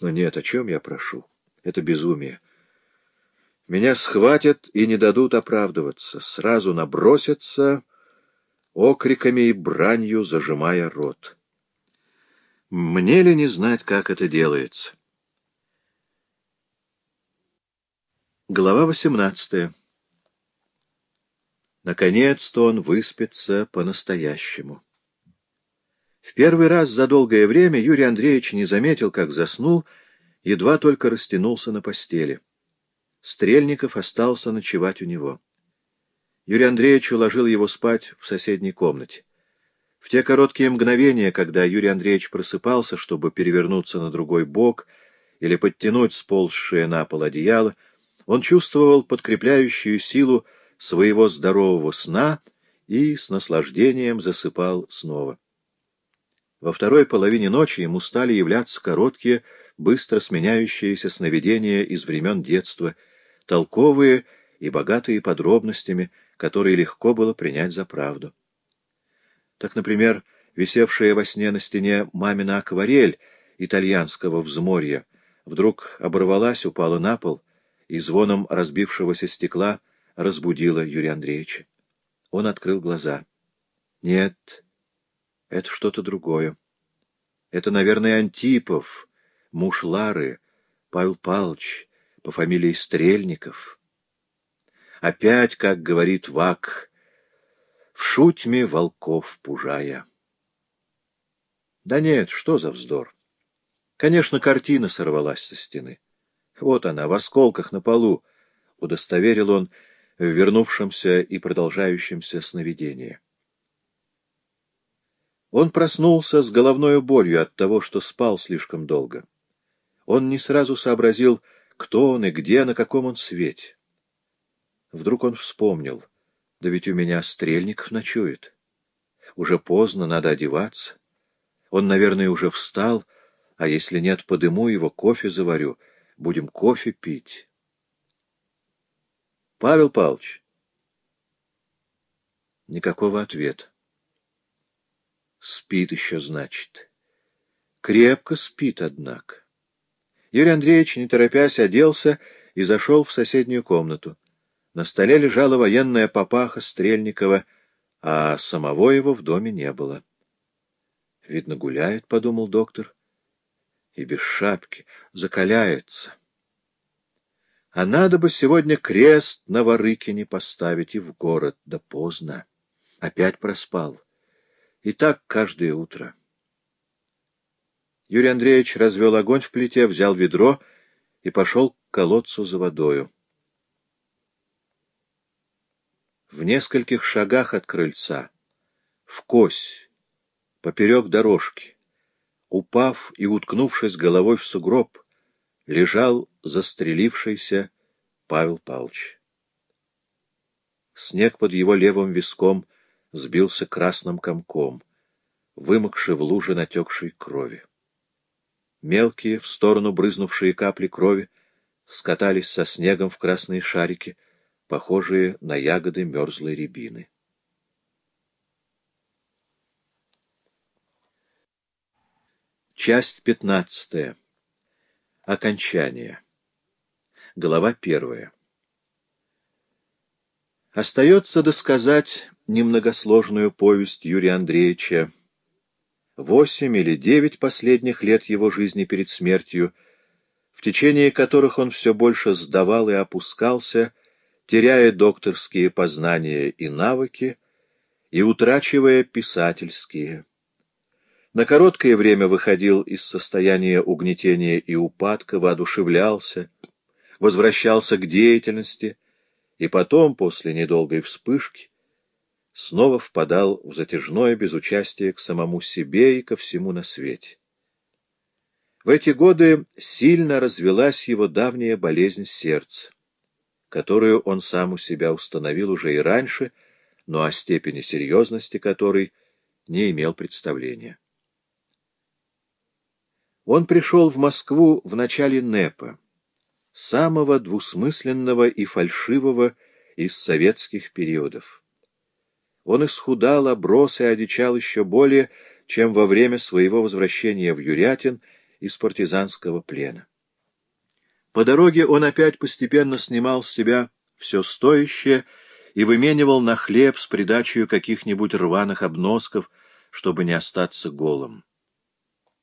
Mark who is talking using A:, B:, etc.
A: Но нет, о чем я прошу? Это безумие. Меня схватят и не дадут оправдываться, сразу набросятся, окриками и бранью зажимая рот. Мне ли не знать, как это делается? Глава восемнадцатая. Наконец-то он выспится по-настоящему. В первый раз за долгое время Юрий Андреевич не заметил, как заснул, едва только растянулся на постели. Стрельников остался ночевать у него. Юрий Андреевич уложил его спать в соседней комнате. В те короткие мгновения, когда Юрий Андреевич просыпался, чтобы перевернуться на другой бок или подтянуть сползшее на пол одеяло, он чувствовал подкрепляющую силу своего здорового сна и с наслаждением засыпал снова. Во второй половине ночи ему стали являться короткие, быстро сменяющиеся сновидения из времен детства, толковые и богатые подробностями, которые легко было принять за правду. Так, например, висевшая во сне на стене мамина акварель итальянского взморья вдруг оборвалась, упала на пол и звоном разбившегося стекла разбудила Юрия Андреевича. Он открыл глаза. Нет, это что-то другое. Это, наверное, Антипов, муж Лары, Павел Павлович, по фамилии Стрельников. Опять, как говорит Вак, в шутьме волков пужая. Да нет, что за вздор. Конечно, картина сорвалась со стены. Вот она, в осколках на полу, удостоверил он в вернувшемся и продолжающемся сновидении. Он проснулся с головной болью от того, что спал слишком долго. Он не сразу сообразил, кто он и где, на каком он свете. Вдруг он вспомнил, да ведь у меня Стрельников ночует. Уже поздно, надо одеваться. Он, наверное, уже встал, а если нет, подыму его, кофе заварю, будем кофе пить. Павел Павлович. Никакого ответа. Спит еще, значит. Крепко спит, однако. Юрий Андреевич, не торопясь, оделся и зашел в соседнюю комнату. На столе лежала военная папаха Стрельникова, а самого его в доме не было. «Видно, гуляет», — подумал доктор. «И без шапки. Закаляется. А надо бы сегодня крест на Ворыкине поставить и в город, да поздно. Опять проспал». И так каждое утро. Юрий Андреевич развел огонь в плите, взял ведро и пошел к колодцу за водою. В нескольких шагах от крыльца, в кось, поперек дорожки, упав и уткнувшись головой в сугроб, лежал застрелившийся Павел Павлович. Снег под его левым виском — сбился красным комком, вымокший в луже натекшей крови. Мелкие, в сторону брызнувшие капли крови, скатались со снегом в красные шарики, похожие на ягоды мерзлой рябины. Часть пятнадцатая. Окончание. Глава первая. Остается досказать немногосложную повесть Юрия Андреевича. Восемь или девять последних лет его жизни перед смертью, в течение которых он все больше сдавал и опускался, теряя докторские познания и навыки и утрачивая писательские. На короткое время выходил из состояния угнетения и упадка, воодушевлялся, возвращался к деятельности, и потом, после недолгой вспышки, снова впадал в затяжное безучастие к самому себе и ко всему на свете. В эти годы сильно развелась его давняя болезнь сердца, которую он сам у себя установил уже и раньше, но о степени серьезности которой не имел представления. Он пришел в Москву в начале НЭПа, самого двусмысленного и фальшивого из советских периодов. Он исхудал, оброс и одичал еще более, чем во время своего возвращения в Юрятин из партизанского плена. По дороге он опять постепенно снимал с себя все стоящее и выменивал на хлеб с придачей каких-нибудь рваных обносков, чтобы не остаться голым.